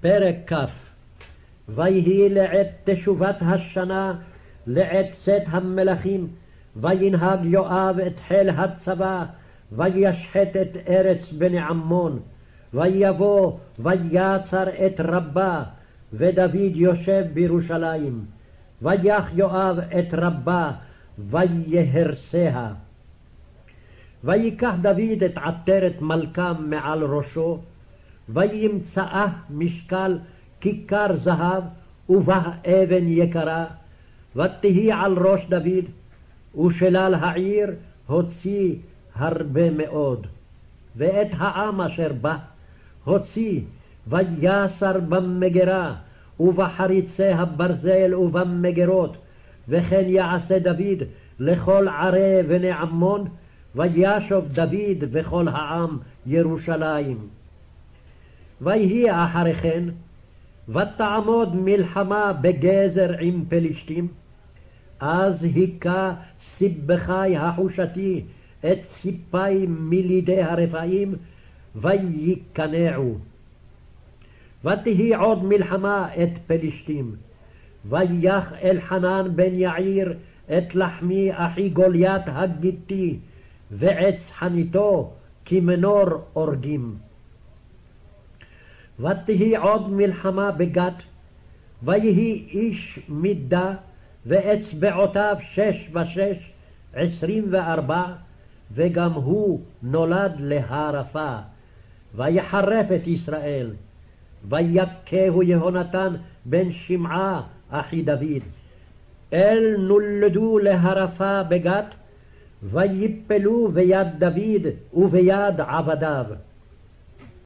פרק כ. ויהי לעת תשובת השנה, לעת צאת המלכים, וינהג יואב את חיל הצבא, וישחט את ארץ בני עמון, ויבוא ויצר את רבה, ודוד יושב בירושלים. ויח יואב את רבה, ויהרסיה. ויקח דוד את עטרת מלכם מעל ראשו, וימצאה משקל כיכר זהב, ובה אבן יקרה, ותהי על ראש דוד, ושלל העיר הוציא הרבה מאוד. ואת העם אשר בא הוציא, ויסר במגרה, ובחריצי הברזל ובמגרות, וכן יעשה דוד לכל ערי בני עמון, וישוב דוד וכל העם ירושלים. ויהי אחרי כן, ותעמוד מלחמה בגזר עם פלישתים, אז היכה סיבכי החושתי את ציפי מלידי הרפאים, ויקנעו. ותהי עוד מלחמה את פלישתים. ויח אלחנן בן יעיר את לחמי אחי גוליית הגיתי, ועץ חניתו כמנור אורגים. ותהי עוד מלחמה בגת, ויהי איש מידה, ואצבעותיו שש ושש, עשרים וארבע, וגם הוא נולד להרפה. ויחרף את ישראל, ויכהו יהונתן בן שמעה אחי דוד. אל נולדו להרפה בגת, ויפלו ביד דוד וביד עבדיו.